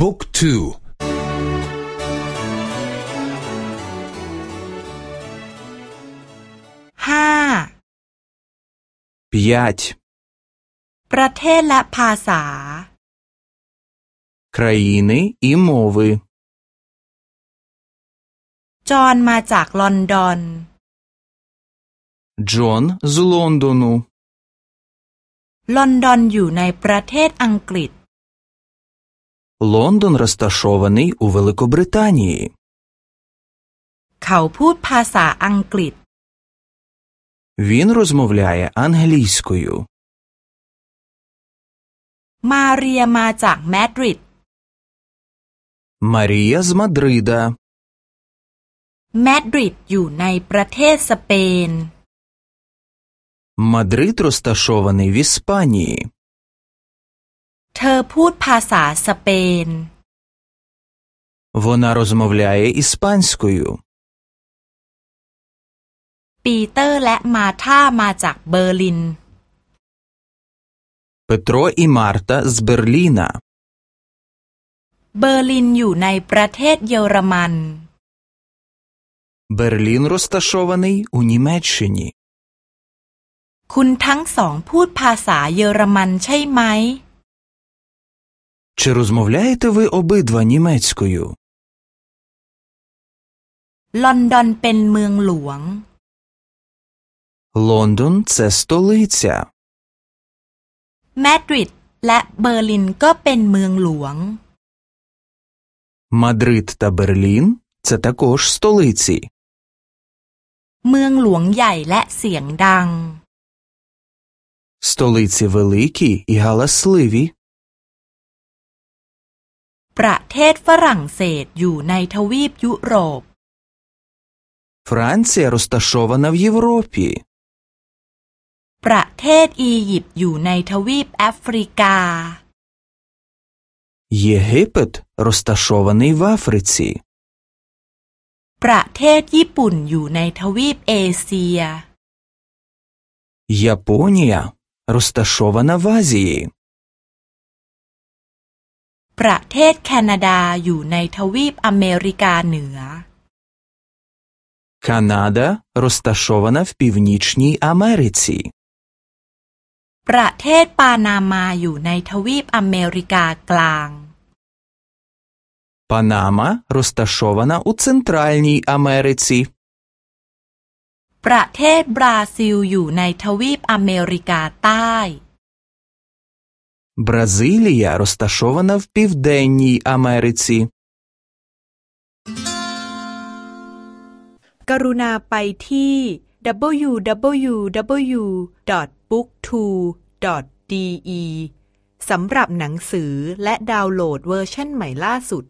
บุ๊กทูห้า п'ять ประเทศและภาษา країни і мови จอห์นมาจากลอนดอน Джон з Лондону ลอนดอนอยู่ในประเทศอังกฤษ Лондон розташований у Великобританії เขาพูดภาษาอังกฤษ Він розмовляє англійською มาเรียมาจากมาดริด Марія з Мадрида มาดริดอยู่ในประเทศสเปน Мадрид розташований в Іспанії เธอพูดภาษาสเปน Вона розмовляє іспанською ปีเตอร์และมาธามาจากเบอร์ลิน Петро і Марта з Берліна เบอร์ลินอยู่ในประเทศเยอรมัน Берлін розташований у Німеччині คุณทั้งสองพูดภาษาเยอรมันใช่ไหม Чи розмовляєте ви обидва німецькою? ลอนดอนเป็นเมืองหลวง Лондон – це столиця มาดริดและเบอร์ลินก็เป็นเมืองหลวง Мадрид та Берлін – це також столиці เมืองหลวงใหญ่และเสียงดัง Столиці великі і галасливі ประเทศฝรั่งเศสอยู่ในทวีปยุโรป Франція розташована в Європі ประเทศอียิปต์อยู่ในทวีปแอฟริกา Єгипет розташований в Африці ประเทศญี่ปุ่นอยู่ในทวีปเอเชีย Японія розташована в Азії ประเทศแคนาดาอยู่ในทวีปอเมริกาเหนือ Канада розташована в Північній Америці ประเทศปานามาอยู่ในทวีปอเมริกากลาง Панама розташована у Центральній Америці ประเทศบราซิลอยู่ในทวีปอเมริกาใต้ Бразилія розташована в Південній Америці กรุณาไปที่ www.booktwo.de สำหรับหนังสือและดาวน์โหลดเวอร์ชันใหม่ล่าสุด